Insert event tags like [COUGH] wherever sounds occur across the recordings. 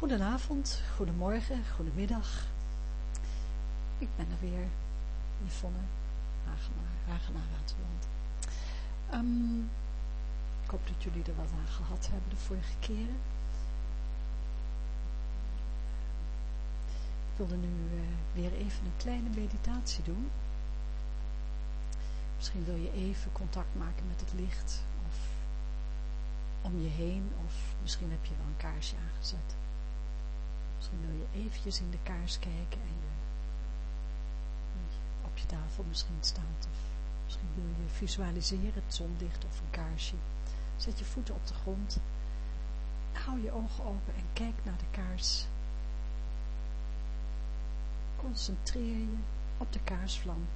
Goedenavond, goedemorgen, goedemiddag. Ik ben er weer, Yvonne Hagenaar Holland. Um, ik hoop dat jullie er wat aan gehad hebben de vorige keren. Ik wilde nu uh, weer even een kleine meditatie doen. Misschien wil je even contact maken met het licht of om je heen of misschien heb je wel een kaarsje aangezet. Misschien wil je eventjes in de kaars kijken en op je tafel misschien staat of misschien wil je visualiseren het zonlicht of een kaarsje. Zet je voeten op de grond. Hou je ogen open en kijk naar de kaars. Concentreer je op de kaarsvlam.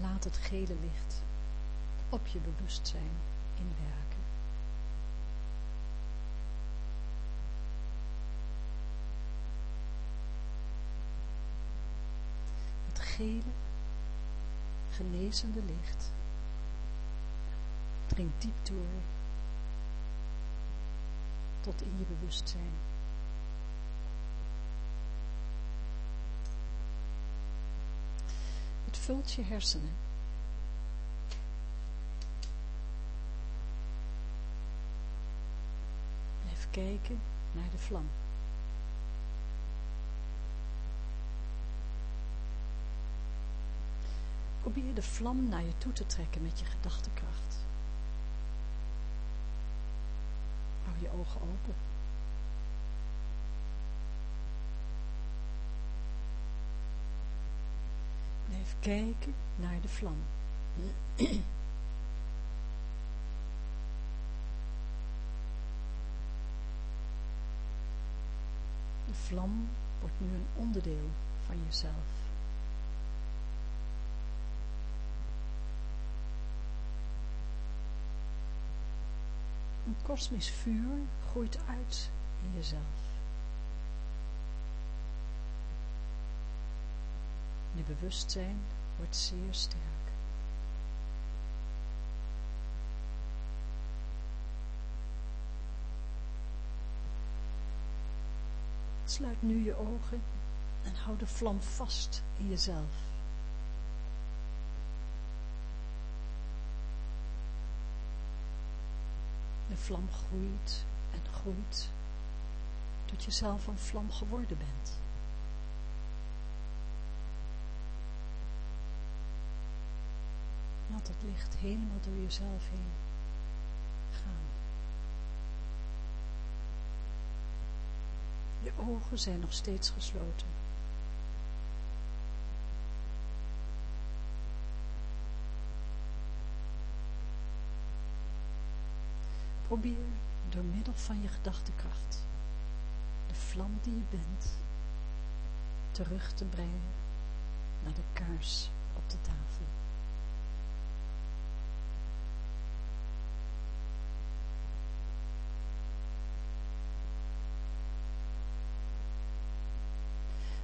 Laat het gele licht op je bewustzijn inwerken. Het gele, genezende licht dringt diep door tot in je bewustzijn. Het vult je hersenen. Blijf kijken naar de vlam. Probeer de vlam naar je toe te trekken met je gedachtekracht. Hou je ogen open. Blijf kijken naar de vlam. De vlam wordt nu een onderdeel van jezelf. Kosmisch vuur groeit uit in jezelf. Je bewustzijn wordt zeer sterk. Sluit nu je ogen en hou de vlam vast in jezelf. Vlam groeit en groeit tot je zelf een vlam geworden bent. Laat het licht helemaal door jezelf heen gaan. Je ogen zijn nog steeds gesloten. Probeer door middel van je gedachtekracht de vlam die je bent terug te brengen naar de kaars op de tafel.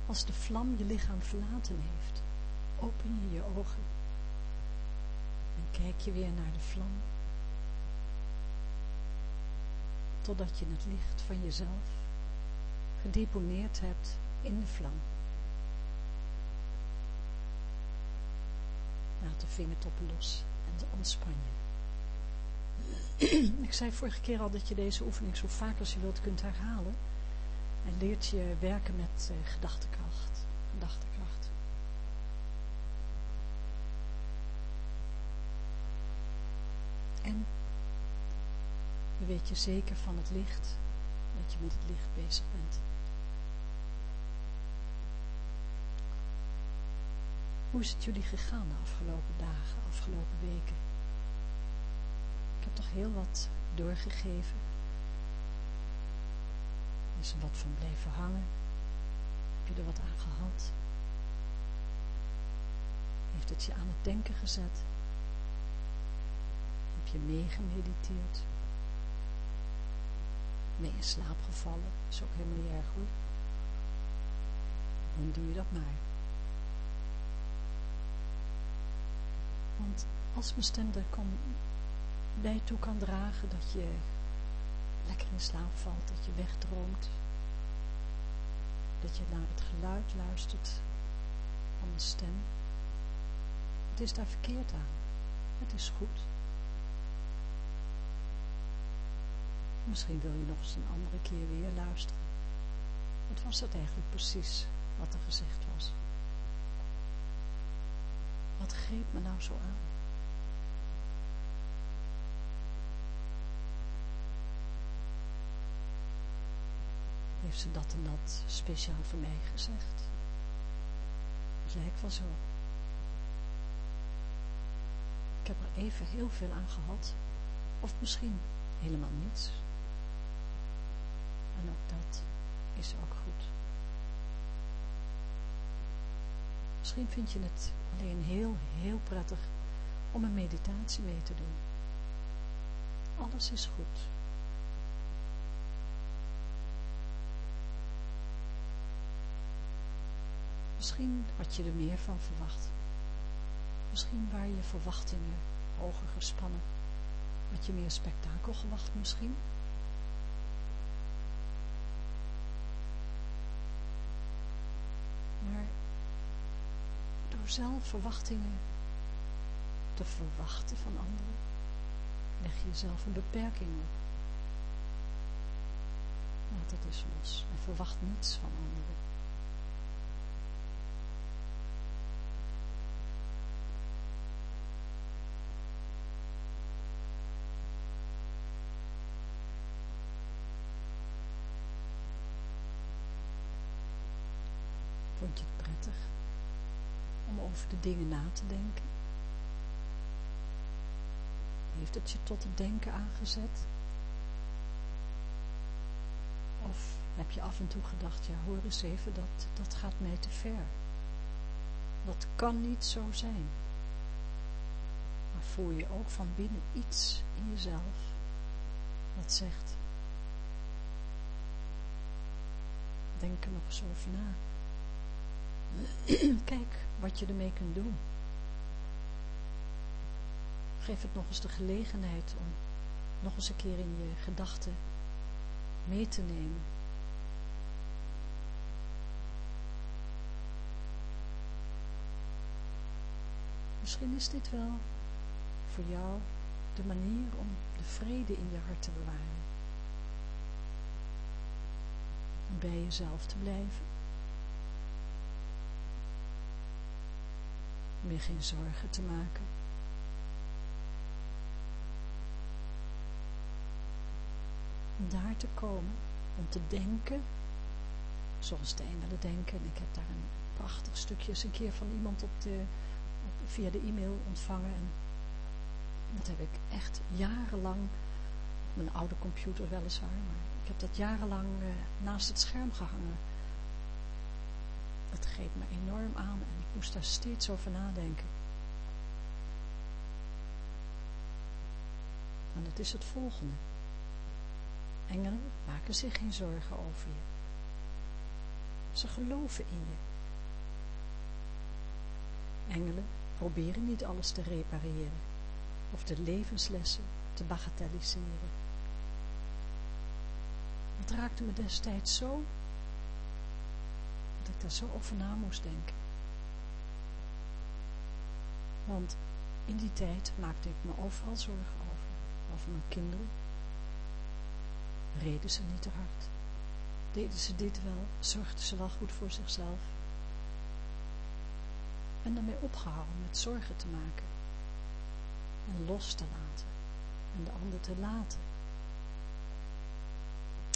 Als de vlam je lichaam verlaten heeft, open je je ogen en kijk je weer naar de vlam, totdat je het licht van jezelf gedeponeerd hebt in de vlam. Laat de vingertoppen los en ontspan je. Ik zei vorige keer al dat je deze oefening zo vaak als je wilt kunt herhalen. En leert je werken met uh, gedachtekracht. gedachtekracht. En weet je zeker van het licht, dat je met het licht bezig bent. Hoe is het jullie gegaan de afgelopen dagen, afgelopen weken? Ik heb toch heel wat doorgegeven is er wat van blijven hangen? Heb je er wat aan gehad? Heeft het je aan het denken gezet? Heb je meegemediteerd? Je in slaap gevallen? Is ook helemaal niet erg hoor. Dan doe je dat maar. Want als mijn stem er kan, bij toe kan dragen dat je lekker in slaap valt, dat je wegdroomt. Dat je naar het geluid luistert van de stem. Het is daar verkeerd aan. Het is goed. Misschien wil je nog eens een andere keer weer luisteren. Wat was dat eigenlijk precies wat er gezegd was? Wat greep me nou zo aan? Heeft ze dat en dat speciaal voor mij gezegd? Het lijkt wel zo. Ik heb er even heel veel aan gehad. Of misschien helemaal niets. En ook dat is ook goed. Misschien vind je het alleen heel, heel prettig om een meditatie mee te doen. Alles is goed. Misschien had je er meer van verwacht. Misschien waren je verwachtingen hoger gespannen. Had je meer spektakel gewacht misschien? Maar door zelf verwachtingen te verwachten van anderen, leg je jezelf een beperking op. Laat het eens los en verwacht niets van anderen. Vond je het prettig om over de dingen na te denken? Heeft het je tot het denken aangezet? Of heb je af en toe gedacht, ja hoor eens even, dat, dat gaat mij te ver. Dat kan niet zo zijn. Maar voel je ook van binnen iets in jezelf dat zegt, denk er nog eens over na. [CLEARS THROAT] Kijk wat je ermee kunt doen. Geef het nog eens de gelegenheid om nog eens een keer in je gedachten mee te nemen. Misschien is dit wel voor jou de manier om de vrede in je hart te bewaren. Bij jezelf te blijven. Je geen zorgen te maken. Om daar te komen, om te denken, zoals de engelen denken. Ik heb daar een prachtig stukje eens een keer van iemand op de, via de e-mail ontvangen. En dat heb ik echt jarenlang, op mijn oude computer weliswaar, maar ik heb dat jarenlang uh, naast het scherm gehangen. Dat greep me enorm aan en ik moest daar steeds over nadenken. En dat is het volgende. Engelen maken zich geen zorgen over je. Ze geloven in je. Engelen proberen niet alles te repareren of de levenslessen te bagatelliseren. Het raakte me destijds zo dat ik daar zo over na moest denken. Want in die tijd maakte ik me overal zorgen over. Over mijn kinderen. Reden ze niet te hard? Deden ze dit wel? Zorgden ze wel goed voor zichzelf? En daarmee opgehouden met zorgen te maken. En los te laten. En de ander te laten.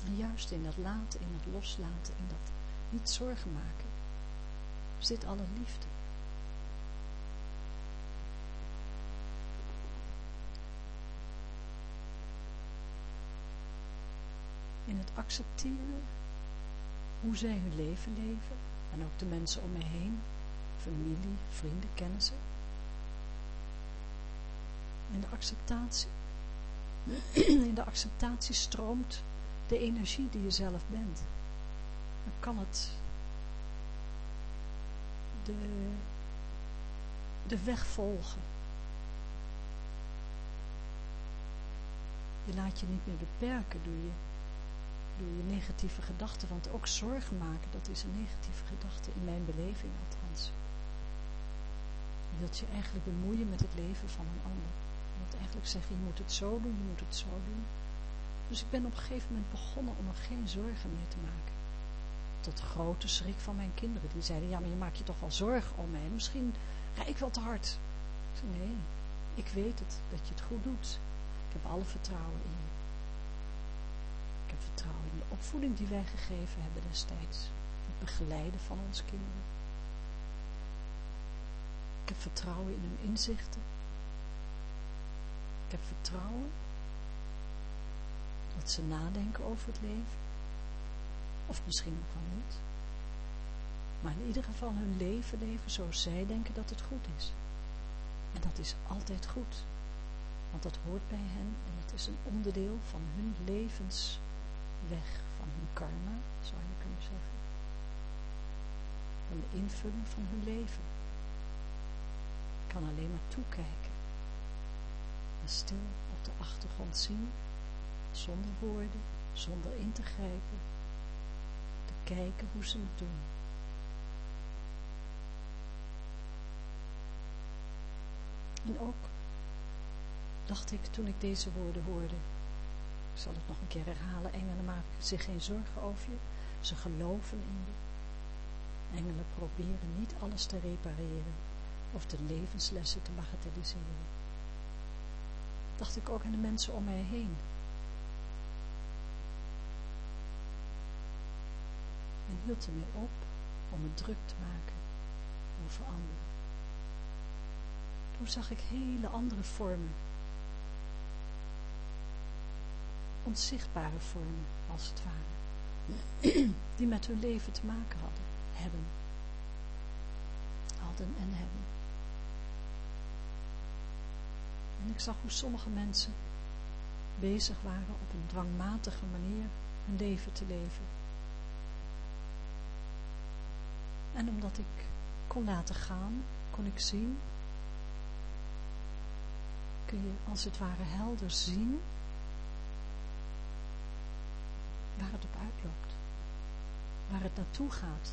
En juist in dat laten, in dat loslaten, in dat niet zorgen maken, zit alle liefde. In het accepteren hoe zij hun leven leven en ook de mensen om me heen, familie, vrienden, kennissen. In de acceptatie, [CLEARS THROAT] in de acceptatie stroomt de energie die je zelf bent. Dan kan het de, de weg volgen. Je laat je niet meer beperken door je, door je negatieve gedachten, want ook zorgen maken, dat is een negatieve gedachte, in mijn beleving althans. Je wilt je eigenlijk bemoeien met het leven van een ander. Je wilt eigenlijk zeggen, je moet het zo doen, je moet het zo doen. Dus ik ben op een gegeven moment begonnen om er geen zorgen meer te maken. Tot grote schrik van mijn kinderen. Die zeiden, ja, maar je maakt je toch wel zorgen om mij. Misschien ga ik wel te hard. Ik zei, nee, ik weet het, dat je het goed doet. Ik heb alle vertrouwen in je. Ik heb vertrouwen in de opvoeding die wij gegeven hebben destijds. Het begeleiden van onze kinderen. Ik heb vertrouwen in hun inzichten. Ik heb vertrouwen dat ze nadenken over het leven. Of misschien nog wel niet. Maar in ieder geval hun leven leven zoals zij denken dat het goed is. En dat is altijd goed. Want dat hoort bij hen en het is een onderdeel van hun levensweg, van hun karma, zou je kunnen zeggen. Van de invulling van hun leven. Ik kan alleen maar toekijken. En stil op de achtergrond zien, zonder woorden, zonder in te grijpen. Kijken hoe ze het doen. En ook dacht ik toen ik deze woorden hoorde, ik zal het nog een keer herhalen, engelen maken zich geen zorgen over je, ze geloven in je. Engelen proberen niet alles te repareren of de levenslessen te bagatelliseren. Dacht ik ook aan de mensen om mij heen. En hield ermee op om het druk te maken over anderen. Toen zag ik hele andere vormen. Onzichtbare vormen, als het ware. [CLEARS THROAT] Die met hun leven te maken hadden, hebben. Hadden en hebben. En ik zag hoe sommige mensen bezig waren op een dwangmatige manier hun leven te leven. En omdat ik kon laten gaan, kon ik zien kun je als het ware helder zien waar het op uitloopt, waar het naartoe gaat.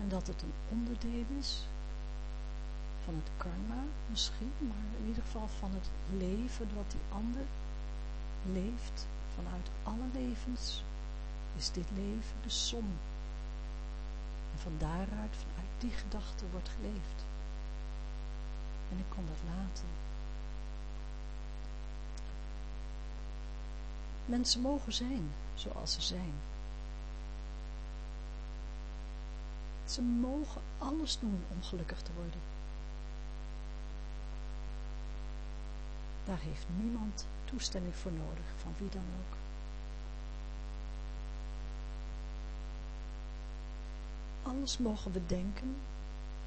En dat het een onderdeel is van het karma misschien, maar in ieder geval van het leven wat die ander leeft vanuit alle levens, is dit leven de som. En van daaruit, vanuit die gedachte wordt geleefd. En ik kon dat laten. Mensen mogen zijn zoals ze zijn. Ze mogen alles doen om gelukkig te worden. Daar heeft niemand toestemming voor nodig, van wie dan ook. Alles mogen we denken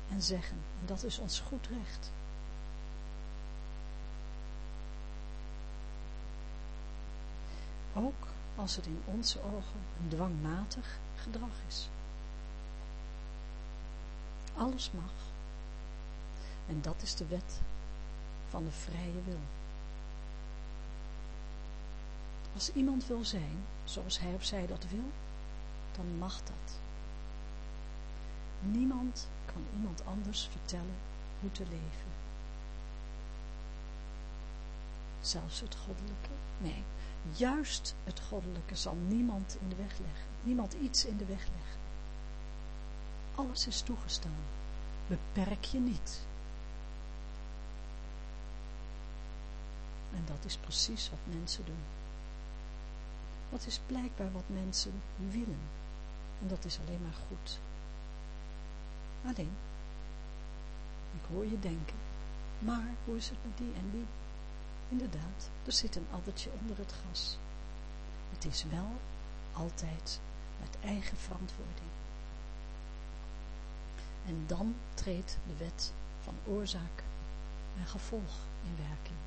en zeggen, en dat is ons goed recht. ook als het in onze ogen een dwangmatig gedrag is. Alles mag. En dat is de wet van de vrije wil. Als iemand wil zijn zoals hij of zij dat wil, dan mag dat. Niemand kan iemand anders vertellen hoe te leven. Zelfs het goddelijke? Nee, Juist het goddelijke zal niemand in de weg leggen. Niemand iets in de weg leggen. Alles is toegestaan. Beperk je niet. En dat is precies wat mensen doen. Dat is blijkbaar wat mensen willen. En dat is alleen maar goed. Alleen, ik hoor je denken, maar hoe is het met die en die? Inderdaad, er zit een addertje onder het gas. Het is wel altijd met eigen verantwoording. En dan treedt de wet van oorzaak en gevolg in werking.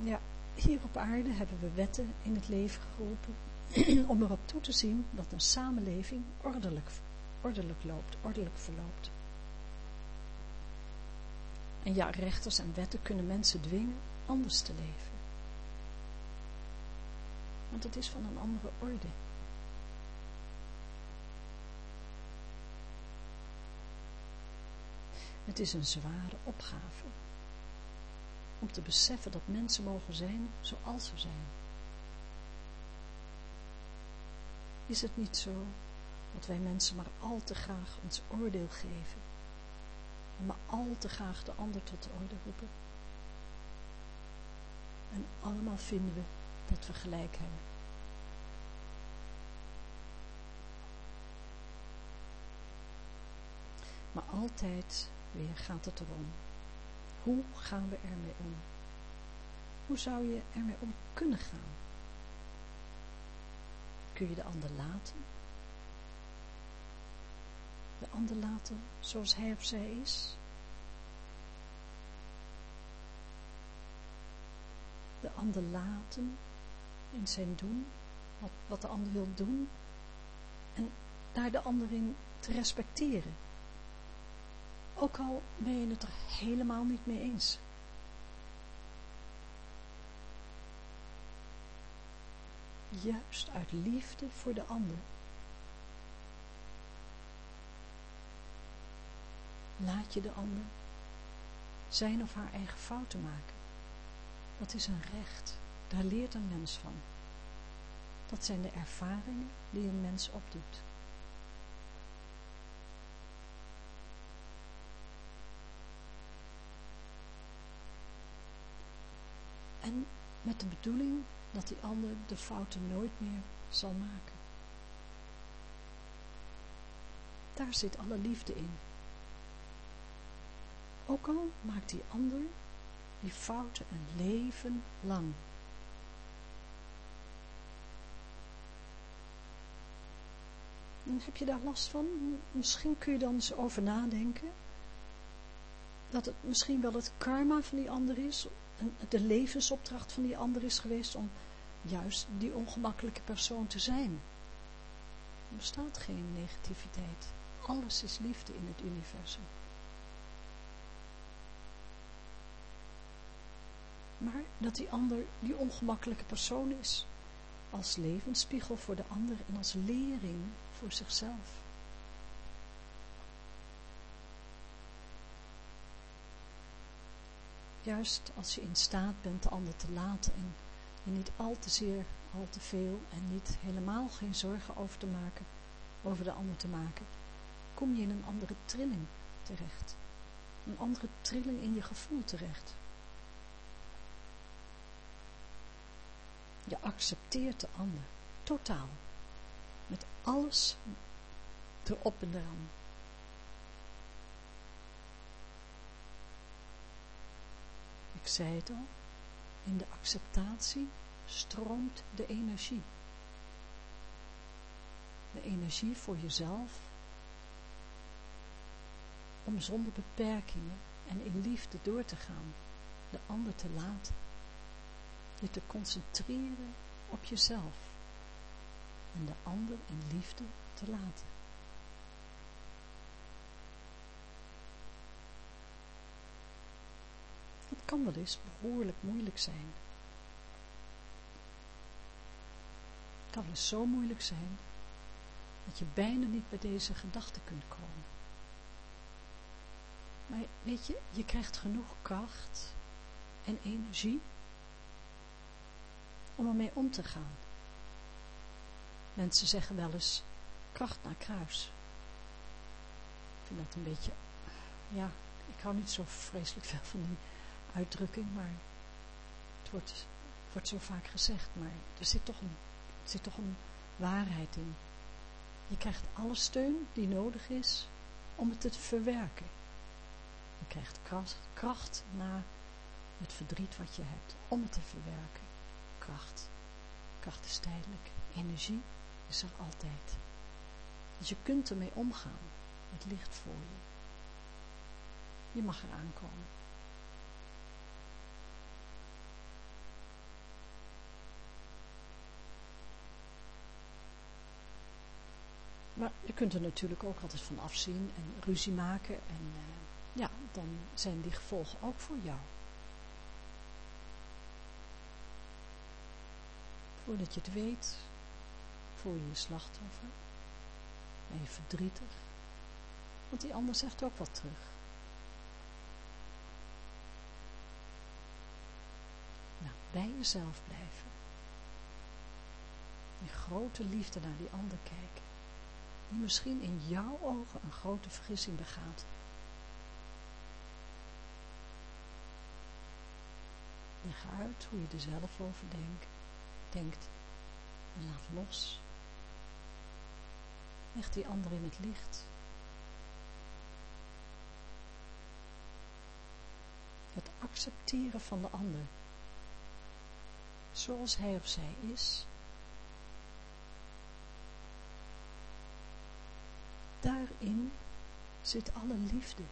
Ja, hier op aarde hebben we wetten in het leven geroepen [CLEARS THROAT] om erop toe te zien dat een samenleving ordelijk, ordelijk loopt, ordelijk verloopt. En ja, rechters en wetten kunnen mensen dwingen anders te leven. Want het is van een andere orde. Het is een zware opgave om te beseffen dat mensen mogen zijn zoals ze zijn. Is het niet zo dat wij mensen maar al te graag ons oordeel geven en maar al te graag de ander tot de orde roepen? En allemaal vinden we dat we gelijk hebben. Maar altijd weer gaat het erom. Hoe gaan we ermee om? Hoe zou je ermee om kunnen gaan? Kun je de ander laten? De ander laten zoals hij of zij is? De ander laten in zijn doen, wat, wat de ander wil doen, en daar de ander in te respecteren. Ook al ben je het er helemaal niet mee eens. Juist uit liefde voor de ander. Laat je de ander zijn of haar eigen fouten maken. Dat is een recht. Daar leert een mens van. Dat zijn de ervaringen die een mens opdoet. En met de bedoeling dat die ander de fouten nooit meer zal maken. Daar zit alle liefde in. Ook al maakt die ander die fouten een leven lang. En heb je daar last van? Misschien kun je dan eens over nadenken. Dat het misschien wel het karma van die ander is, de levensopdracht van die ander is geweest om juist die ongemakkelijke persoon te zijn. Er bestaat geen negativiteit. Alles is liefde in het universum. Maar dat die ander die ongemakkelijke persoon is. Als levensspiegel voor de ander en als lering voor zichzelf. Juist als je in staat bent de ander te laten en je niet al te zeer, al te veel en niet helemaal geen zorgen over te maken, over de ander te maken, kom je in een andere trilling terecht. Een andere trilling in je gevoel terecht. Je accepteert de ander, totaal. Met alles erop en eraan. Ik zei het al, in de acceptatie stroomt de energie. De energie voor jezelf, om zonder beperkingen en in liefde door te gaan, de ander te laten. Je te concentreren op jezelf en de ander in liefde te laten. Kan wel eens behoorlijk moeilijk zijn. Het kan eens zo moeilijk zijn dat je bijna niet bij deze gedachte kunt komen. Maar weet je, je krijgt genoeg kracht en energie om ermee om te gaan. Mensen zeggen wel eens kracht naar kruis. Ik vind dat een beetje, ja, ik hou niet zo vreselijk veel van die uitdrukking, maar het wordt, wordt zo vaak gezegd, maar er zit, toch een, er zit toch een waarheid in. Je krijgt alle steun die nodig is om het te verwerken. Je krijgt kracht, kracht na het verdriet wat je hebt om het te verwerken kracht. Kracht is tijdelijk. Energie is er altijd. Dus je kunt ermee omgaan. Het ligt voor je. Je mag eraan komen. Maar je kunt er natuurlijk ook altijd van afzien en ruzie maken en uh, ja, dan zijn die gevolgen ook voor jou. Voordat je het weet, voel je je slachtoffer, ben je verdrietig, want die ander zegt ook wat terug. Nou, bij jezelf blijven. In grote liefde naar die ander kijken. Misschien in jouw ogen een grote vergissing begaat. Leg uit hoe je er zelf over denkt, denkt en laat los. Leg die ander in het licht. Het accepteren van de ander, zoals hij of zij is, daarin zit alle liefde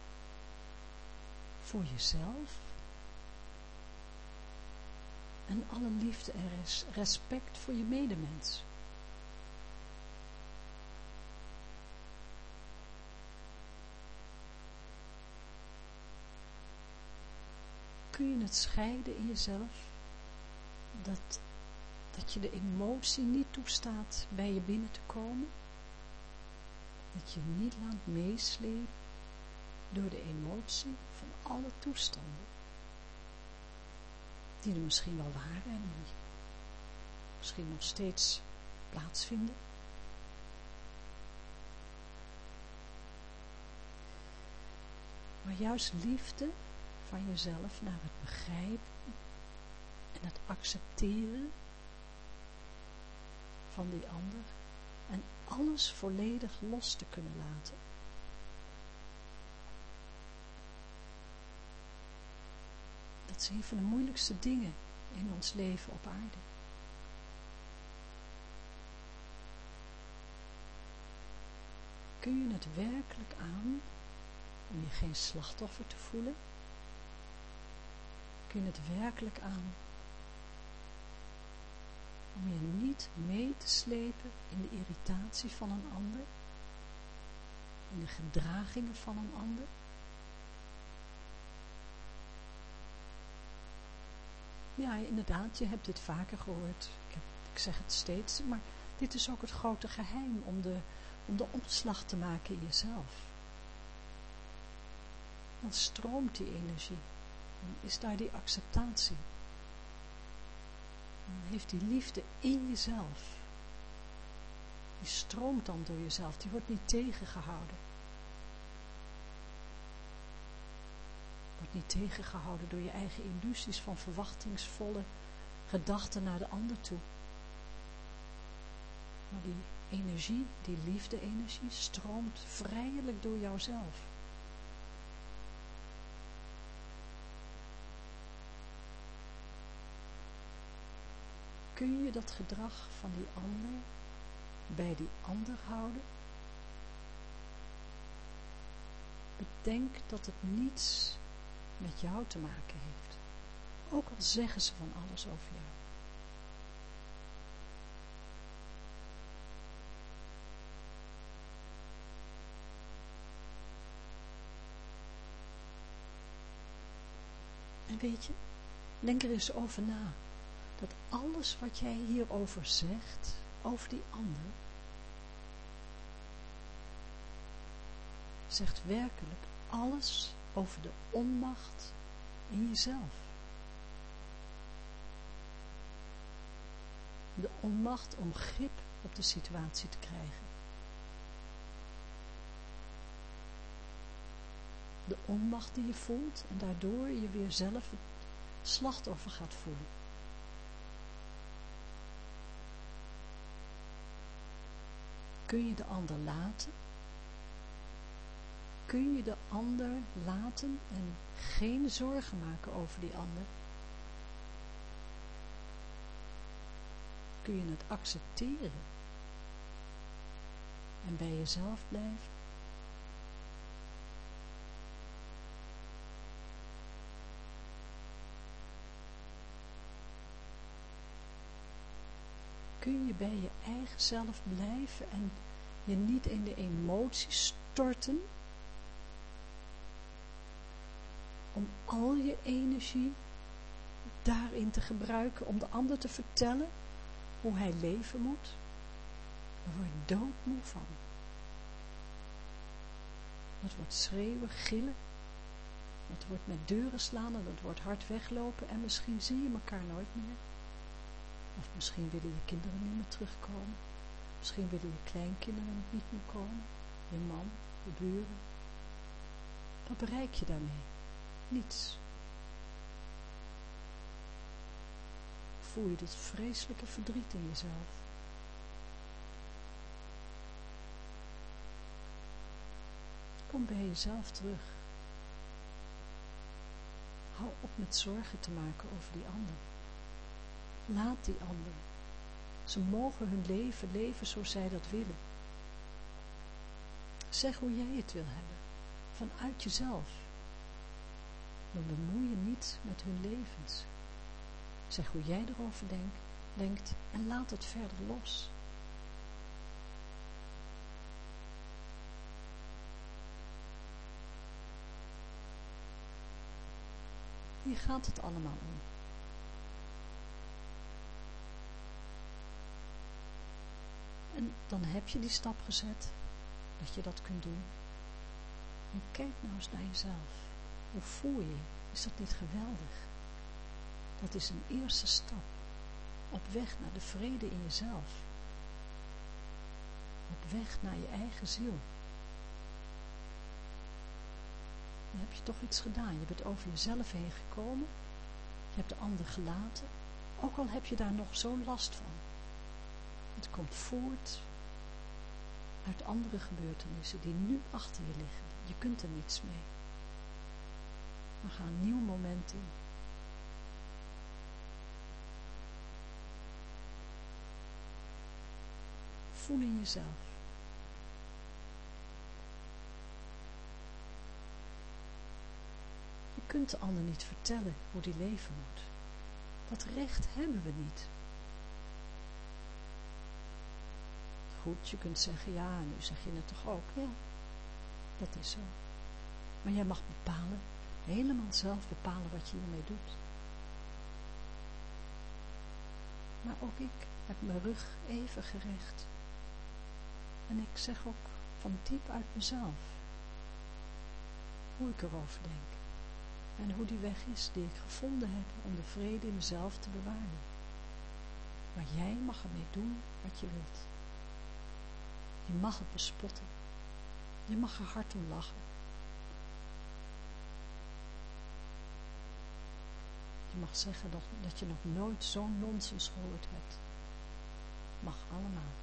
voor jezelf en alle liefde en respect voor je medemens. Kun je het scheiden in jezelf? Dat, dat je de emotie niet toestaat bij je binnen te komen? Dat je niet laat meeslepen door de emotie van alle toestanden die er misschien wel waren en die misschien nog steeds plaatsvinden. Maar juist liefde van jezelf naar het begrijpen en het accepteren van die ander en alles volledig los te kunnen laten. Dat is een van de moeilijkste dingen in ons leven op aarde. Kun je het werkelijk aan om je geen slachtoffer te voelen? Kun je het werkelijk aan om je niet mee te slepen in de irritatie van een ander, in de gedragingen van een ander? Ja, inderdaad, je hebt dit vaker gehoord. Ik, zeg het steeds, maar dit is ook het grote geheim om de, om de omslag te maken in jezelf. Dan stroomt die energie. Dan is daar die acceptatie. Dan heeft die liefde in jezelf. Die stroomt dan door jezelf. Die wordt niet tegengehouden. Wordt niet tegengehouden door je eigen illusies van verwachtingsvolle gedachten naar de ander toe. Maar die energie, die liefde-energie, stroomt vrijelijk door jouzelf. Kun je dat gedrag van die ander bij die ander houden? Bedenk dat het niets met jou te maken heeft. Ook al zeggen ze van alles over jou. En weet je, denk er eens over na. Dat alles wat jij hierover zegt, over die ander, zegt werkelijk alles over de onmacht in jezelf. De onmacht om grip op de situatie te krijgen. De onmacht die je voelt en daardoor je weer zelf het slachtoffer gaat voelen. Kun je de ander laten kun je de ander laten en geen zorgen maken over die ander? Kun je het accepteren en bij jezelf blijven? Bij je eigen zelf blijven en je niet in de emoties storten, om al je energie daarin te gebruiken, om de ander te vertellen hoe hij leven moet. Daar word je doodmoe van. Dat wordt schreeuwen, gillen. Dat wordt met deuren slaan en dat wordt hard weglopen en misschien zie je elkaar nooit meer. Of misschien willen je kinderen niet meer terugkomen. Misschien willen je kleinkinderen niet meer komen. Je man, de buren. Wat bereik je daarmee? Niets. Voel je dit vreselijke verdriet in jezelf. Kom bij jezelf terug. Hou op met zorgen te maken over die ander. Laat die ander. Ze mogen hun leven leven zoals zij dat willen. Zeg hoe jij het wil hebben. Vanuit jezelf. Dan bemoei je niet met hun levens. Zeg hoe jij erover denk, denkt en laat het verder los. Hier gaat het allemaal om. En dan heb je die stap gezet, dat je dat kunt doen. En kijk nou eens naar jezelf. Hoe voel je? Is dat niet geweldig? Dat is een eerste stap op weg naar de vrede in jezelf. Op weg naar je eigen ziel. Dan heb je toch iets gedaan. Je bent over jezelf heen gekomen. Je hebt de ander gelaten. Ook al heb je daar nog zo'n last van. Het komt voort uit andere gebeurtenissen die nu achter je liggen. Je kunt er niets mee. We gaan een nieuw moment in. Voel in jezelf. Je kunt de ander niet vertellen hoe die leven moet. Dat recht hebben we niet. Je kunt zeggen, ja, nu zeg je het toch ook. Ja, dat is zo. Maar jij mag bepalen, helemaal zelf bepalen wat je hiermee doet. Maar ook ik heb mijn rug even gerecht. En ik zeg ook van diep uit mezelf hoe ik erover denk. En hoe die weg is die ik gevonden heb om de vrede in mezelf te bewaren. Maar jij mag ermee doen wat je wilt. Je mag het bespotten. Je mag er hard om lachen. Je mag zeggen dat je nog nooit zo'n nonsens gehoord hebt. Mag allemaal.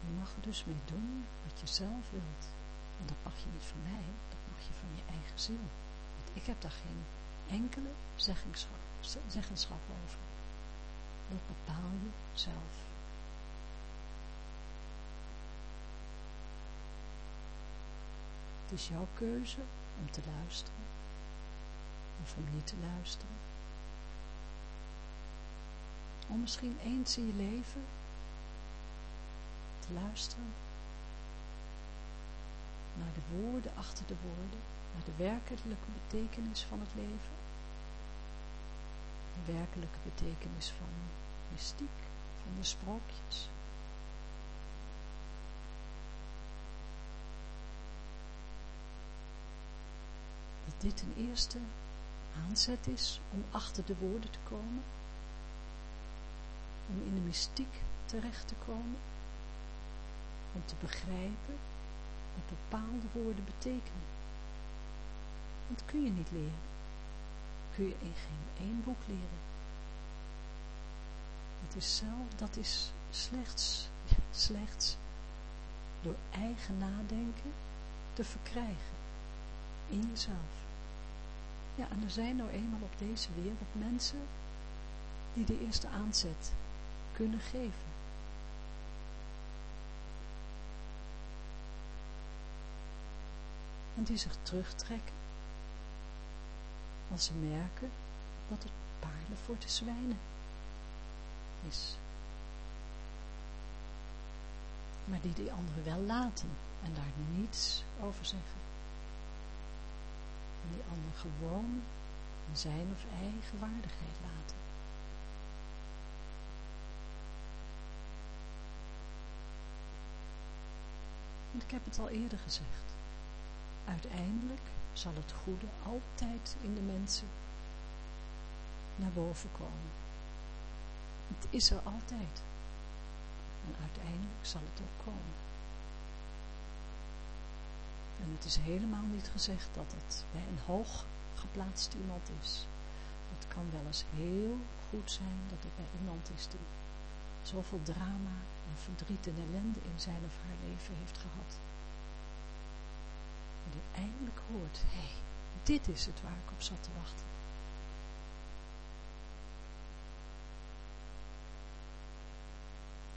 Je mag er dus mee doen wat je zelf wilt. En dat mag je niet van mij, van je eigen ziel. Want ik heb daar geen enkele zeggenschap over. Dat bepaal je zelf. Het is jouw keuze om te luisteren of om niet te luisteren. Om misschien eens in je leven te luisteren naar de woorden achter de woorden, naar de werkelijke betekenis van het leven, de werkelijke betekenis van mystiek, van de sprookjes. Dat dit een eerste aanzet is om achter de woorden te komen, om in de mystiek terecht te komen, om te begrijpen bepaalde woorden betekenen. Dat kun je niet leren. Kun je in geen één boek leren. Dat is, zelf, dat is slechts, [LAUGHS] slechts door eigen nadenken te verkrijgen. In jezelf. Ja, en er zijn nou eenmaal op deze wereld mensen die de eerste aanzet kunnen geven. En die zich terugtrekken als ze merken dat het paarden voor de zwijnen is. Maar die die anderen wel laten en daar niets over zeggen. En die ander gewoon zijn of eigen waardigheid laten. Want ik heb het al eerder gezegd. Uiteindelijk zal het goede altijd in de mensen naar boven komen. Het is er altijd. En uiteindelijk zal het ook komen. En het is helemaal niet gezegd dat het bij een hoog geplaatst iemand is. Het kan wel eens heel goed zijn dat het bij iemand is die zoveel drama en verdriet en ellende in zijn of haar leven heeft gehad. En eindelijk hoort, hé, hey, dit is het waar ik op zat te wachten.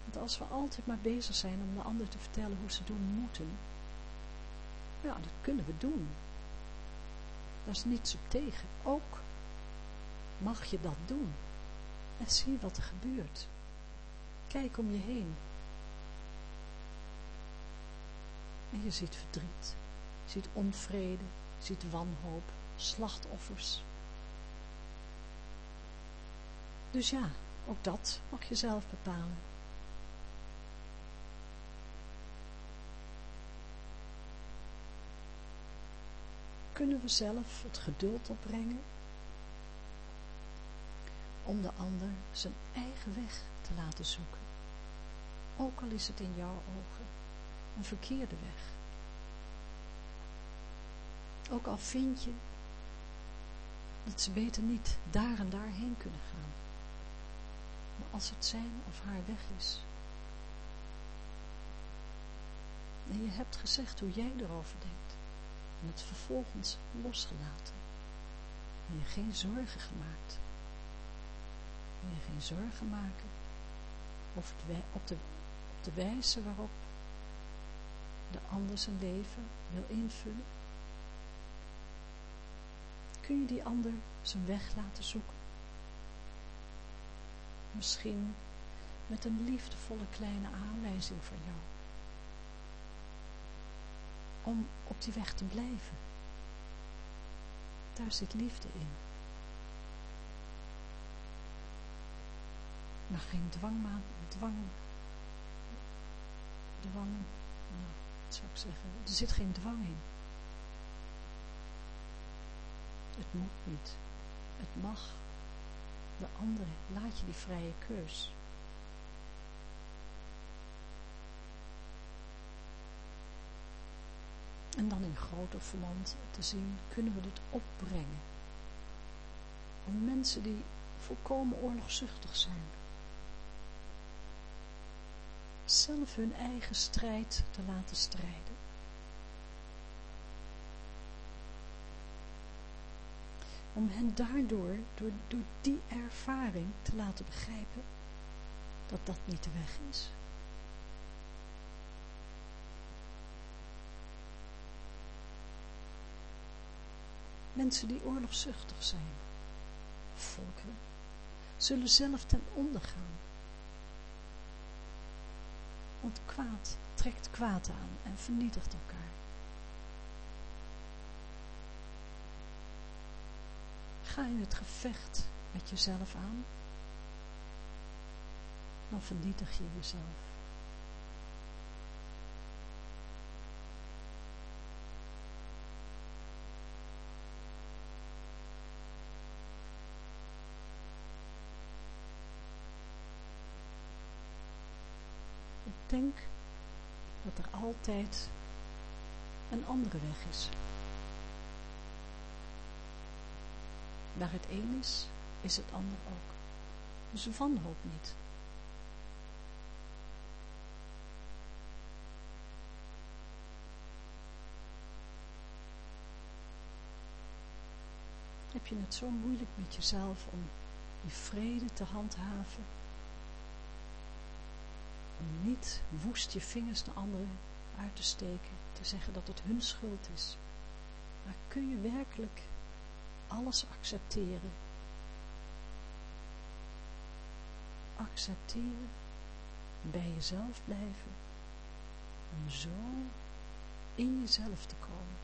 Want als we altijd maar bezig zijn om de ander te vertellen hoe ze doen moeten, ja, dat kunnen we doen. Daar is niets op tegen. Ook mag je dat doen. En zie wat er gebeurt. Kijk om je heen. En je ziet verdriet, ziet onvrede, ziet wanhoop, slachtoffers. Dus ja, ook dat mag je zelf bepalen. kunnen we zelf het geduld opbrengen om de ander zijn eigen weg te laten zoeken. Ook al is het in jouw ogen een verkeerde weg. Ook al vind je dat ze beter niet daar en daarheen kunnen gaan. Maar als het zijn of haar weg is. En je hebt gezegd hoe jij erover denkt en het vervolgens losgelaten. En je geen zorgen gemaakt. En je geen zorgen maken of op, de, op de wijze waarop de ander zijn leven wil invullen. Kun je die ander zijn weg laten zoeken? Misschien met een liefdevolle kleine aanwijzing van jou om op die weg te blijven. Daar zit liefde in. Maar geen dwang, dwang, dwang, nou, wat zou ik zeggen, er zit geen dwang in. Het moet niet, het mag. De andere, laat je die vrije keus. En dan in groter verband te zien, kunnen we dit opbrengen. Om mensen die volkomen oorlogzuchtig zijn. Zelf hun eigen strijd te laten strijden. Om hen daardoor, door, door die ervaring te laten begrijpen dat dat niet de weg is. Mensen die oorlogzuchtig zijn, volkeren, zullen zelf ten onder gaan. Want kwaad trekt kwaad aan en vernietigt elkaar. Ga in het gevecht met jezelf aan, dan vernietig je jezelf. denk dat er altijd een andere weg is. Waar het een is, is het ander ook. Dus wanhoop niet. Heb je het zo moeilijk met jezelf om die vrede te handhaven? om niet woest je vingers naar anderen uit te steken, te zeggen dat het hun schuld is. Maar kun je werkelijk alles accepteren. Accepteren, bij jezelf blijven, om zo in jezelf te komen.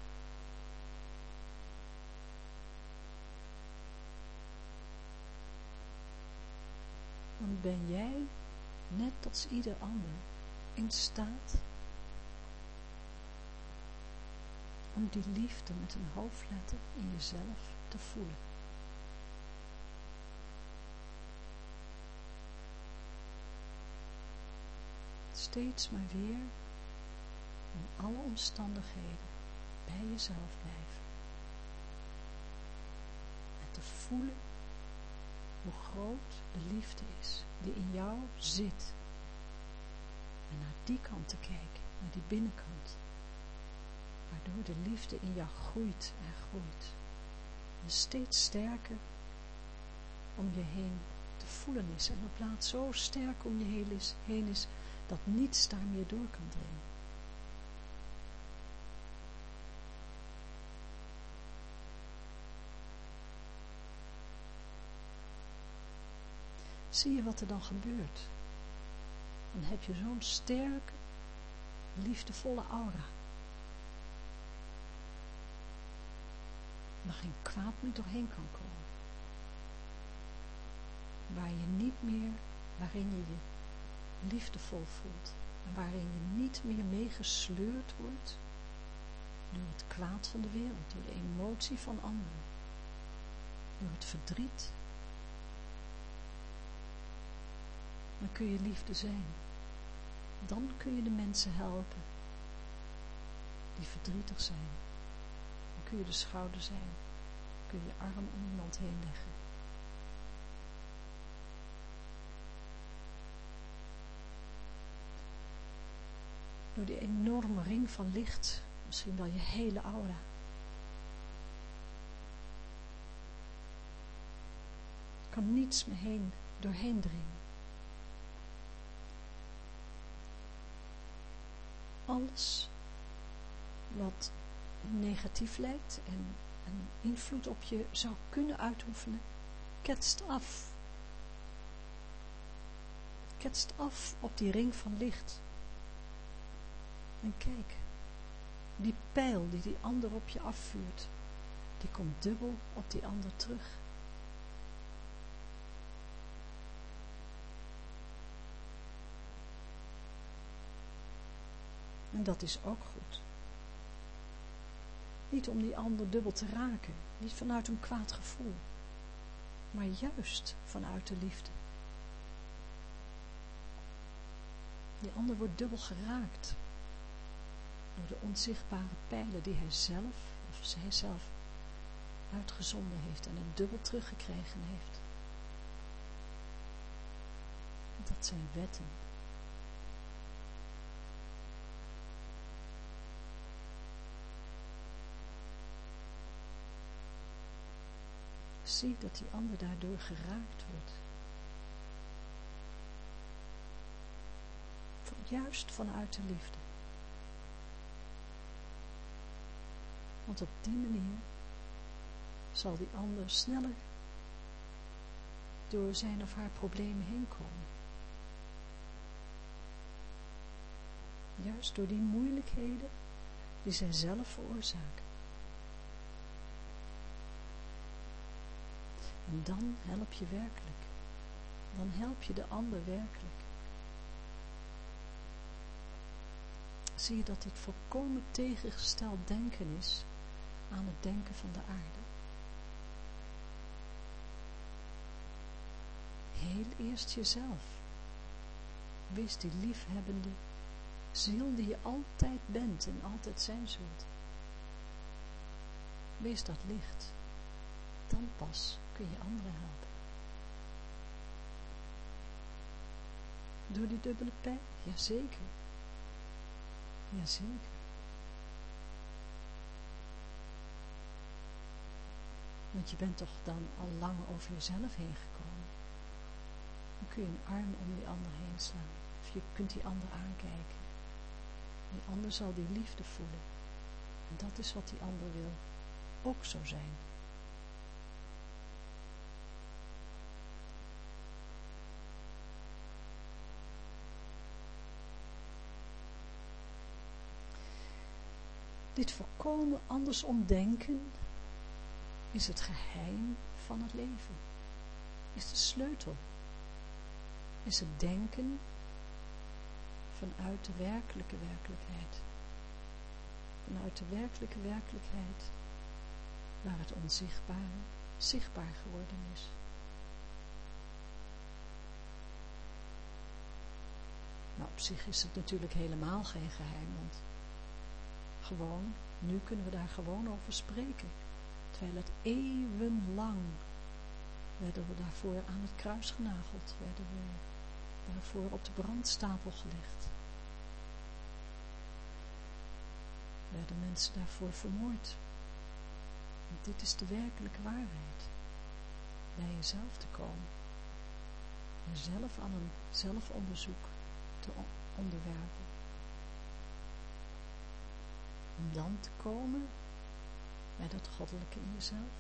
Dan ben jij, net als ieder ander, in staat om die liefde met een hoofdletter in jezelf te voelen. Steeds maar weer in alle omstandigheden bij jezelf blijven. En te voelen hoe groot de liefde is die in jou zit. En naar die kant te kijken, naar die binnenkant. Waardoor de liefde in jou groeit en groeit. Steeds sterker om je heen te voelen is. En op plaats zo sterk om je heen is, heen is dat niets daar meer door kan dringen. Zie je wat er dan gebeurt? Dan heb je zo'n sterke, liefdevolle aura. Waar geen kwaad meer doorheen kan komen. Waar je niet meer, waarin je je liefdevol voelt. Waarin je niet meer meegesleurd wordt door het kwaad van de wereld, door de emotie van anderen, door het verdriet dan kun je liefde zijn. Dan kun je de mensen helpen die verdrietig zijn. Kun je de schouder zijn. Kun je je arm om iemand heen leggen. Door die enorme ring van licht, misschien wel je hele aura. Kan niets meer heen, doorheen dringen. alles wat negatief lijkt en een invloed op je zou kunnen uitoefenen, ketst af. Ketst af op die ring van licht. En kijk, die pijl die die ander op je afvuurt, die komt dubbel op die ander terug. En dat is ook goed. Niet om die ander dubbel te raken, niet vanuit een kwaad gevoel, maar juist vanuit de liefde. Die ander wordt dubbel geraakt door de onzichtbare pijlen die hij zelf of zij zelf uitgezonden heeft en een dubbel teruggekregen heeft. Dat zijn wetten zie dat die ander daardoor geraakt wordt. Juist vanuit de liefde. Want op die manier zal die ander sneller door zijn of haar problemen heen komen. Juist door die moeilijkheden die zij zelf veroorzaken. Dan help je werkelijk. Dan help je de ander werkelijk. Zie je dat dit volkomen tegengesteld denken is aan het denken van de aarde. Heel eerst jezelf. Wees die liefhebbende ziel die je altijd bent en altijd zijn zult. Wees dat licht. Dan pas kun je anderen helpen. Door die dubbele pijn? Jazeker. Jazeker. Want je bent toch dan al lang over jezelf heen gekomen. Dan kun je een arm om die ander heen slaan. Of je kunt die ander aankijken. Die ander zal die liefde voelen. En dat is wat die ander wil. Ook zo zijn. Dit volkomen anders omdenken is het geheim van het leven. Is de sleutel. Is het denken vanuit de werkelijke werkelijkheid. Vanuit de werkelijke werkelijkheid waar het onzichtbare zichtbaar geworden is. Nou, op zich is het natuurlijk helemaal geen geheim, want gewoon, nu kunnen we daar gewoon over spreken. Terwijl het eeuwenlang werden we daarvoor aan het kruis genageld, werden we daarvoor op de brandstapel gelegd. Werden mensen daarvoor vermoord. Want dit is de werkelijke waarheid. Bij jezelf te komen. Jezelf aan een zelfonderzoek te onderwerpen. Om dan te komen bij dat goddelijke in jezelf.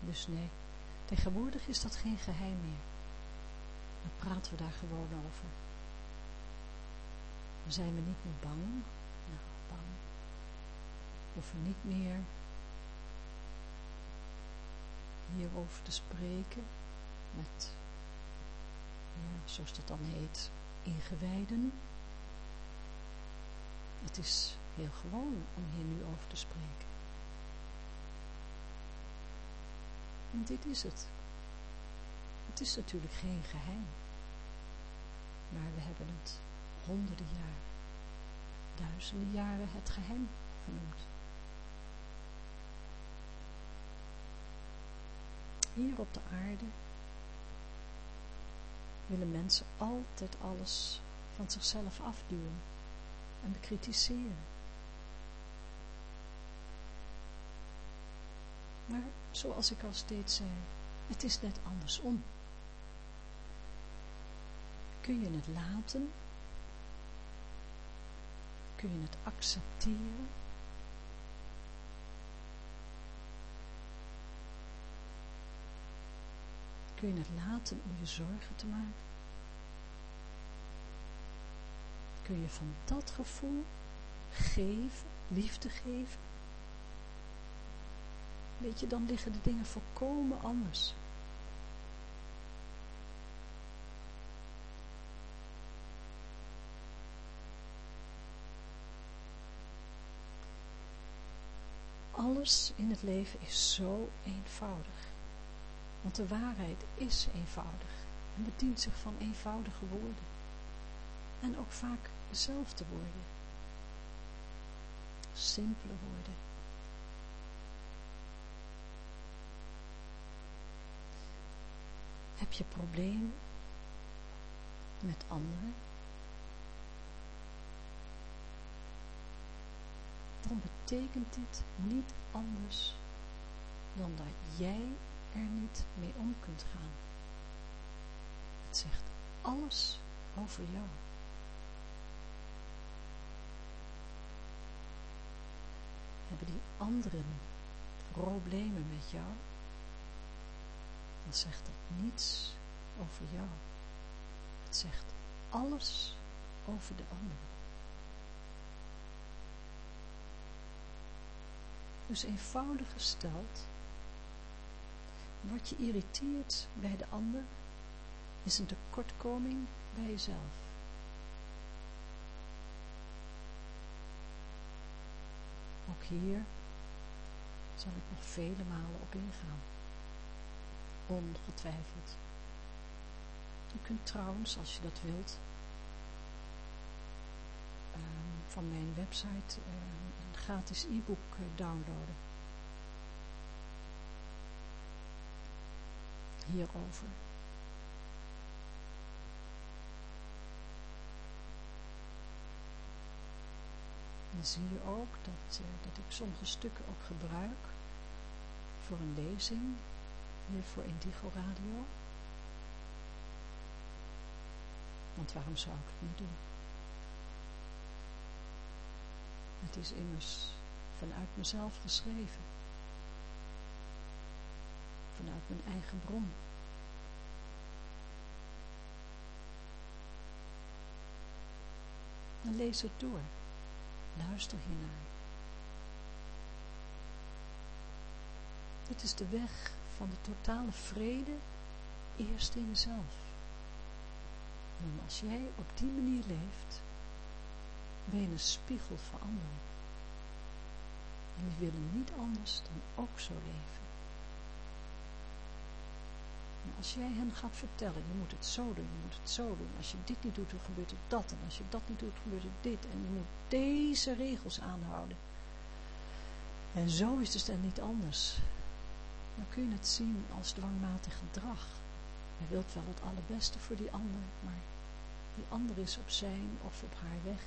Dus nee, tegenwoordig is dat geen geheim meer. Dan praten we daar gewoon over. Dan zijn we niet meer bang. Nou, bang. Hoeven niet meer hierover te spreken met, zoals dat dan heet, ingewijden. Het is heel gewoon om hier nu over te spreken. En dit is het. Het is natuurlijk geen geheim. Maar we hebben het honderden jaren, duizenden jaren het geheim genoemd. Hier op de aarde willen mensen altijd alles van zichzelf afduwen en bekritiseren. Maar zoals ik al steeds zei, het is net andersom. Kun je het laten? Kun je het accepteren? Kun je het laten om je zorgen te maken? Kun je van dat gevoel geven, liefde geven? Weet je, dan liggen de dingen volkomen anders. Alles in het leven is zo eenvoudig. Want de waarheid is eenvoudig en bedient zich van eenvoudige woorden. En ook vaak dezelfde woorden. Simpele woorden. Heb je probleem met anderen? Dan betekent dit niet anders dan dat jij er niet mee om kunt gaan. Het zegt alles over jou. Hebben die anderen problemen met jou? Dan zegt dat niets over jou. Het zegt alles over de ander. Dus eenvoudig gesteld wat je irriteert bij de ander, is een tekortkoming bij jezelf. Ook hier zal ik nog vele malen op ingaan. Ongetwijfeld. Je kunt trouwens, als je dat wilt, ehm, van mijn website ehm, een gratis e-book eh, downloaden. Hierover. Dan zie je ook dat, uh, dat ik sommige stukken ook gebruik voor een lezing, hier voor Indigo Radio. Want waarom zou ik het niet doen? Het is immers vanuit mezelf geschreven uit mijn eigen bron. Dan lees het door. Luister hiernaar. Het is de weg van de totale vrede eerst in jezelf. En als jij op die manier leeft, ben je een spiegel voor anderen. En die willen niet anders dan ook zo leven. Als jij hen gaat vertellen, je moet het zo doen, je moet het zo doen. Als je dit niet doet, dan gebeurt er dat. En als je dat niet doet, gebeurt er dit. En je moet deze regels aanhouden. En zo is het dan niet anders. Dan kun je het zien als dwangmatig gedrag. Je wilt wel het allerbeste voor die ander, maar die ander is op zijn of op haar weg.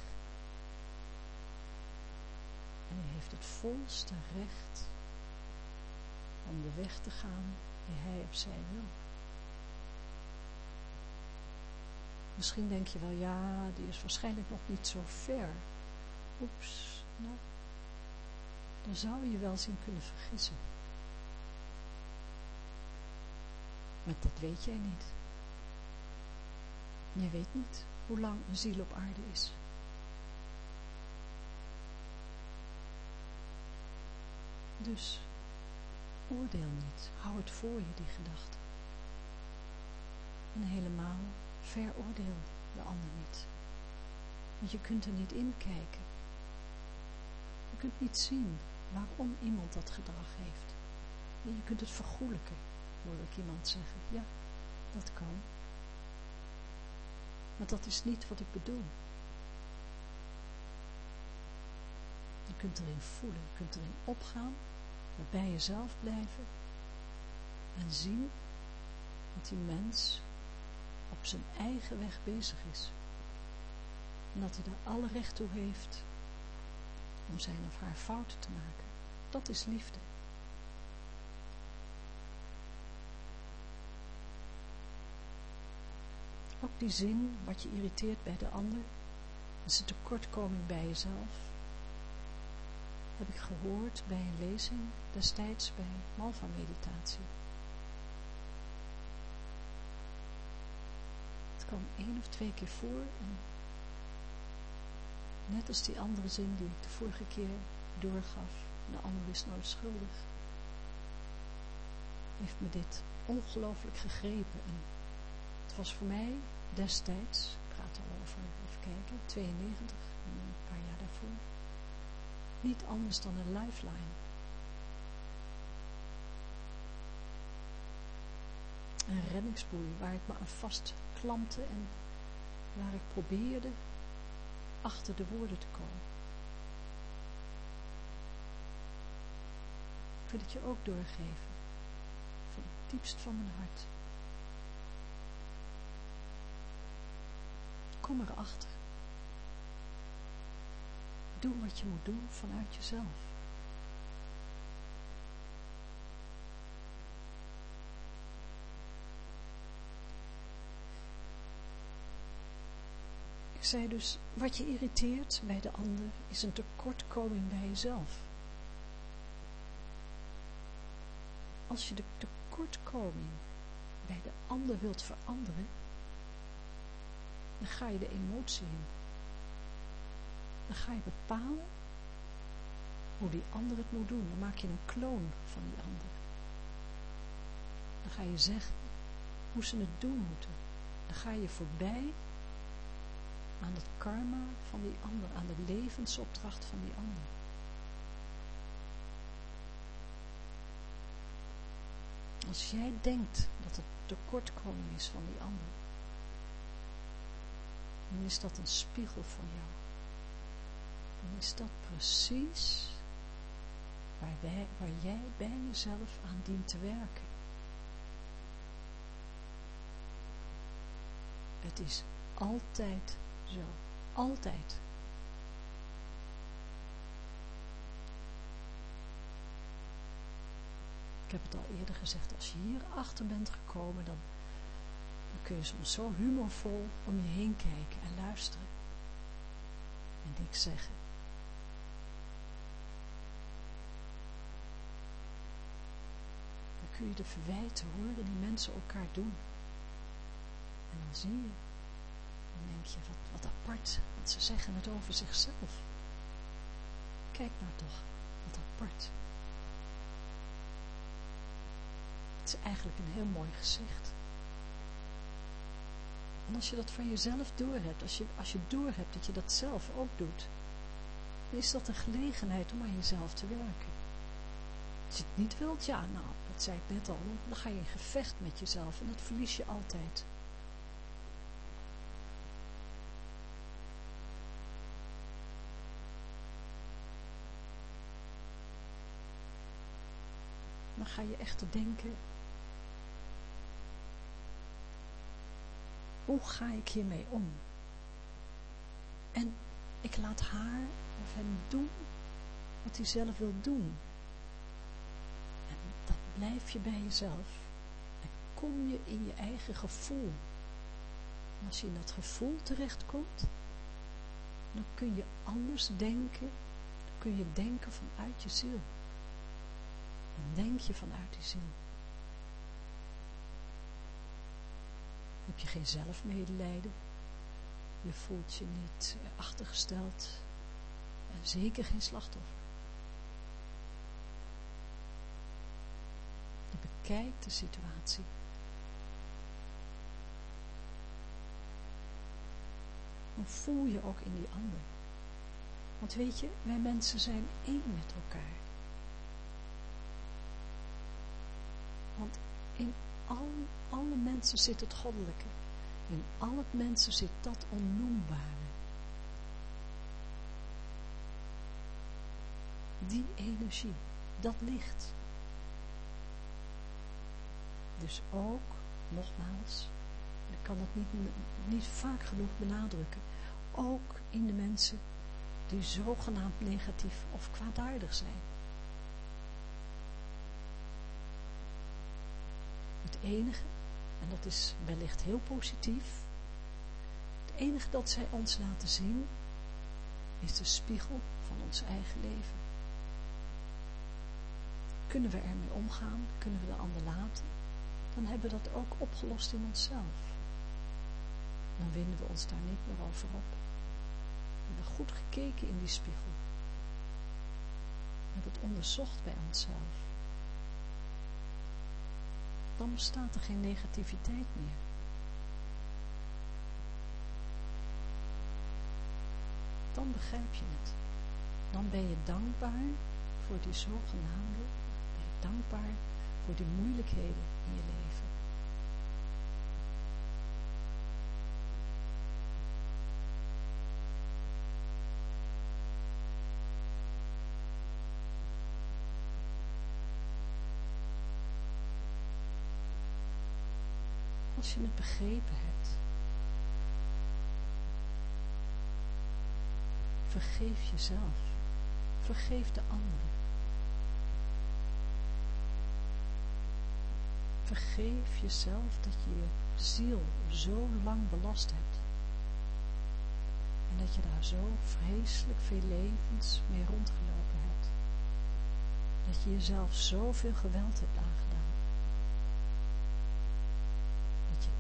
En hij heeft het volste recht om de weg te gaan die hij of zij wil. Misschien denk je wel, ja, die is waarschijnlijk nog niet zo ver. Oeps, nou, dan zou je wel zien kunnen vergissen. Maar dat weet jij niet. Je weet niet hoe lang een ziel op aarde is. Dus oordeel niet, hou het voor je, die gedachte. En helemaal veroordeel de ander niet. Want je kunt er niet in kijken. Je kunt niet zien waarom iemand dat gedrag heeft. Je kunt het vergoelijken, hoor ik iemand zeggen. Ja, dat kan. Maar dat is niet wat ik bedoel. Je kunt erin voelen, je kunt erin opgaan, maar bij jezelf blijven en zien dat die mens op zijn eigen weg bezig is. En dat hij daar alle recht toe heeft om zijn of haar fouten te maken. Dat is liefde. Ook die zin, wat je irriteert bij de ander, is een tekortkoming bij jezelf. Heb ik gehoord bij een lezing destijds bij Malva meditatie. Het kwam één of twee keer voor en net als die andere zin die ik de vorige keer doorgaf, de ander is nooit schuldig, heeft me dit ongelooflijk gegrepen en het was voor mij destijds, ik praat al over, even kijken, 92, een paar jaar daarvoor, niet anders dan een lifeline. Een reddingsboei waar ik me aan vastklampte en waar ik probeerde achter de woorden te komen. Ik wil het je ook doorgeven, van het diepst van mijn hart. Kom erachter. Doe wat je moet doen vanuit jezelf. Zei dus, wat je irriteert bij de ander is een tekortkoming bij jezelf. Als je de tekortkoming bij de ander wilt veranderen, dan ga je de emotie in. Dan ga je bepalen hoe die ander het moet doen. Dan maak je een kloon van die ander. Dan ga je zeggen hoe ze het doen moeten. Dan ga je voorbij aan het karma van die ander, aan de levensopdracht van die ander. Als jij denkt dat het tekortkoming is van die ander, dan is dat een spiegel voor jou. Dan is dat precies waar, wij, waar jij bij jezelf aan dient te werken. Het is altijd zo. Altijd. Ik heb het al eerder gezegd, als je hier achter bent gekomen, dan dan kun je soms zo humorvol om je heen kijken en luisteren. En niks zeggen. Dan kun je de verwijten horen die mensen elkaar doen. En dan zie je, denk je, wat, wat apart, want ze zeggen het over zichzelf. Kijk nou toch, wat apart. Het is eigenlijk een heel mooi gezicht. En als je dat van jezelf doorhebt, als je, als je doorhebt dat je dat zelf ook doet, dan is dat een gelegenheid om aan jezelf te werken. Als je het niet wilt, ja, nou, dat zei ik net al, dan ga je in gevecht met jezelf en dat verlies je altijd. Ga je echt te denken, hoe ga ik hiermee om? En ik laat haar of hem doen wat hij zelf wil doen. En dat blijf je bij jezelf. En kom je in je eigen gevoel. En als je in dat gevoel terechtkomt, dan kun je anders denken. Dan kun je denken vanuit je ziel. Denk je vanuit die ziel. heb je geen zelfmedelijden. Je voelt je niet achtergesteld. En zeker geen slachtoffer. Je bekijkt de situatie. Dan voel je ook in die ander. Want weet je, wij mensen zijn één met elkaar. Want in al, alle mensen zit het goddelijke. In al het mensen zit dat onnoembare. Die energie, dat licht. Dus ook, nogmaals, ik kan het niet, niet vaak genoeg benadrukken, ook in de mensen die zogenaamd negatief of kwaadaardig zijn. Enige, en dat is wellicht heel positief, het enige dat zij ons laten zien, is de spiegel van ons eigen leven. Kunnen we ermee omgaan, kunnen we de ander laten, dan hebben we dat ook opgelost in onszelf. Dan winden we ons daar niet meer over op. We hebben goed gekeken in die spiegel. We hebben het onderzocht bij onszelf dan bestaat er geen negativiteit meer. Dan begrijp je het. Dan ben je dankbaar voor die zogenaamde, ben je dankbaar voor die moeilijkheden in je leven. als je het begrepen hebt. Vergeef jezelf. Vergeef de anderen. Vergeef jezelf dat je je ziel zo lang belast hebt. En dat je daar zo vreselijk veel levens mee rondgelopen hebt. Dat je jezelf zoveel geweld hebt aangedaan.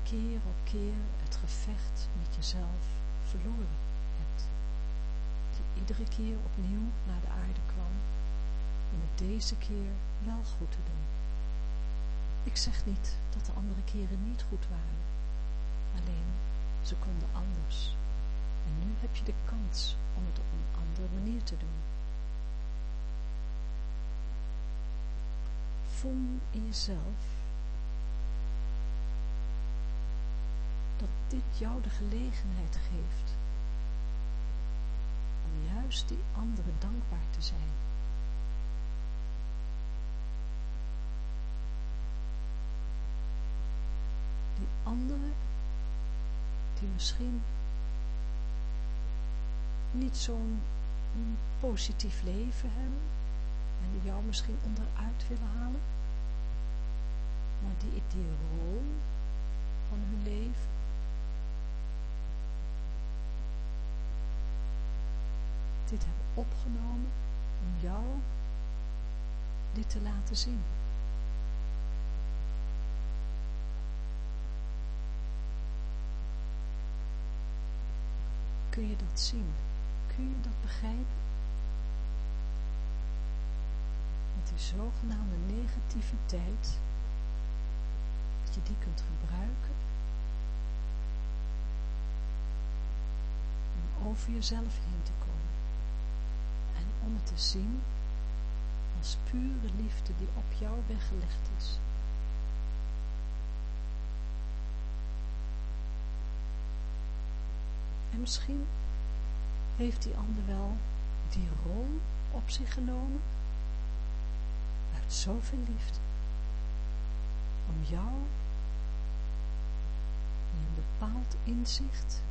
Keer op keer het gevecht met jezelf verloren hebt. Je iedere keer opnieuw naar de aarde kwam om het deze keer wel goed te doen. Ik zeg niet dat de andere keren niet goed waren. Alleen, ze konden anders. En nu heb je de kans om het op een andere manier te doen. Voel in jezelf dat dit jou de gelegenheid geeft om juist die anderen dankbaar te zijn. Die anderen die misschien niet zo'n positief leven hebben en die jou misschien onderuit willen halen, maar die die rol van hun leven dit hebben opgenomen om jou dit te laten zien. kun je dat zien? Kun je dat begrijpen? Dat die zogenaamde negativiteit, dat je die kunt gebruiken om over jezelf heen te komen. Om het te zien als pure liefde die op jou weggelegd is. En misschien heeft die ander wel die rol op zich genomen uit zoveel liefde om jou in een bepaald inzicht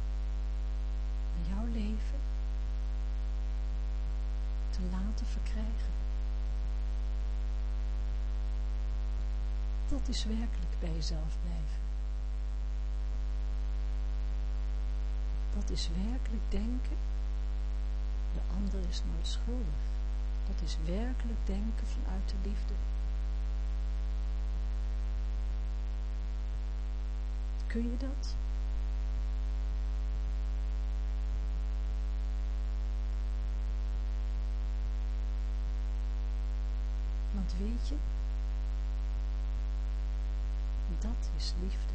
in jouw leven te laten verkrijgen. Dat is werkelijk bij jezelf blijven. Dat is werkelijk denken, de ander is nooit schuldig. Dat is werkelijk denken vanuit de liefde. Kun je dat? Want weet je, dat is liefde.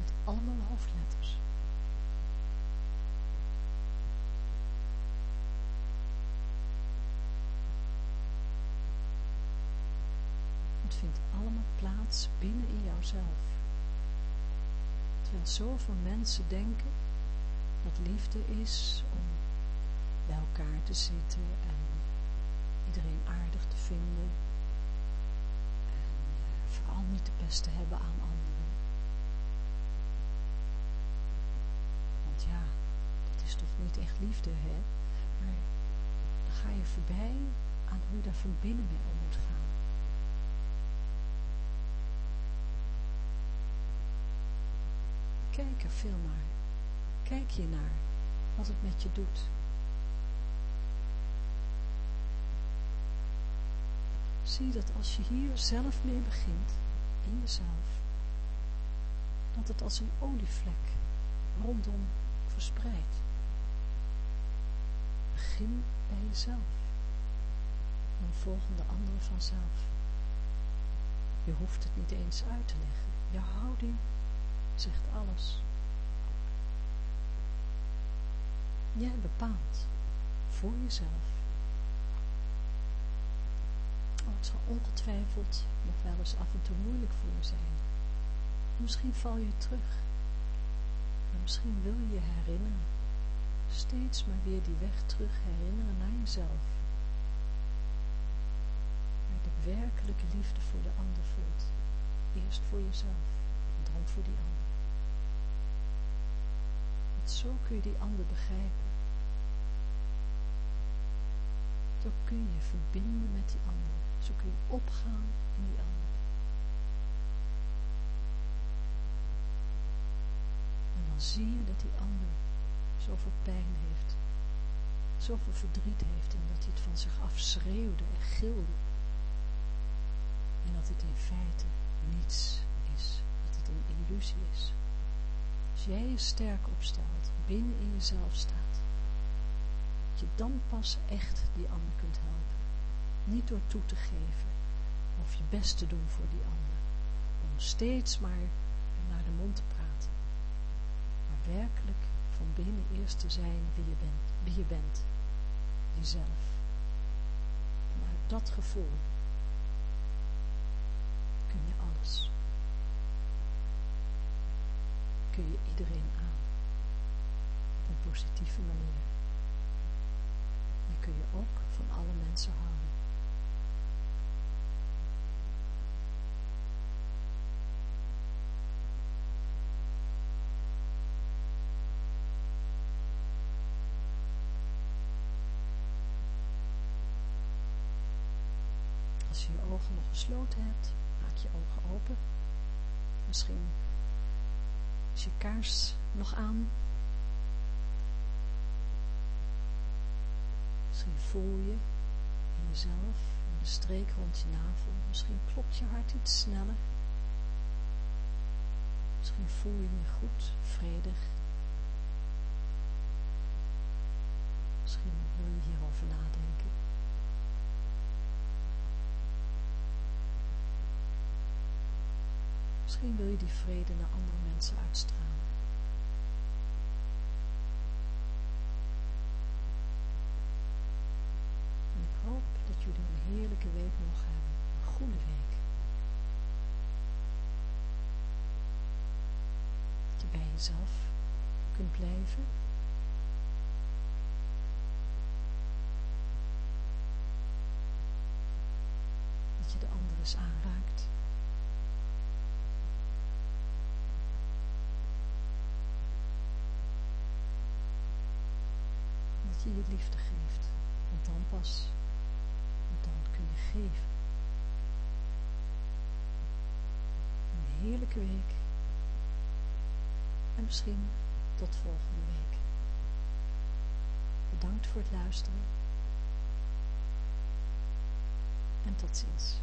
Met allemaal hoofdletters. Het vindt allemaal plaats binnen in jouzelf. Terwijl zoveel mensen denken dat liefde is om bij elkaar te zitten en iedereen aardig te vinden vooral niet de beste hebben aan anderen. Want ja, dat is toch niet echt liefde, hè? Maar dan ga je voorbij aan hoe je daar van binnen mee om moet gaan. Kijk er veel naar. Kijk je naar wat het met je doet. Zie dat als je hier zelf mee begint, in jezelf, dat het als een olievlek rondom verspreidt. Begin bij jezelf. Dan volgen de anderen vanzelf. Je hoeft het niet eens uit te leggen. Je houding zegt alles. Jij bepaalt voor jezelf Oh, het zal ongetwijfeld nog wel eens af en toe moeilijk voor je zijn. Misschien val je terug. Maar misschien wil je je herinneren. Steeds maar weer die weg terug herinneren naar jezelf. Waar de werkelijke liefde voor de ander voelt. Eerst voor jezelf dan voor die ander. Want zo kun je die ander begrijpen. Zo kun je verbinden met die ander. Zo kun je opgaan in die ander. En dan zie je dat die ander zoveel pijn heeft. Zoveel verdriet heeft en dat hij het van zich af schreeuwde en gilde. En dat het in feite niets is. Dat het een illusie is. Als jij je sterk opstelt, binnen in jezelf staat, dat je dan pas echt die ander kunt helpen. Niet door toe te geven of je best te doen voor die ander. Om steeds maar naar de mond te praten. Maar werkelijk van binnen eerst te zijn wie je bent. Wie je bent. Jezelf. Vanuit dat gevoel kun je alles. Kun je iedereen aan. Op een positieve manier. En kun je ook van alle mensen houden. Ogen nog gesloten hebt, maak je ogen open. Misschien is je kaars nog aan. Misschien voel je in jezelf de streek rond je navel. Misschien klopt je hart iets sneller. Misschien voel je je goed, vredig. Misschien wil je hierover nadenken. Misschien wil je die vrede naar andere mensen uitstralen. En ik hoop dat jullie een heerlijke week mogen hebben. Een goede week. Dat je bij jezelf kunt blijven. Dat je de anderen eens aanraakt. Liefde geeft. Want dan pas, dan kun je geven. Een heerlijke week. En misschien tot volgende week. Bedankt voor het luisteren. En tot ziens.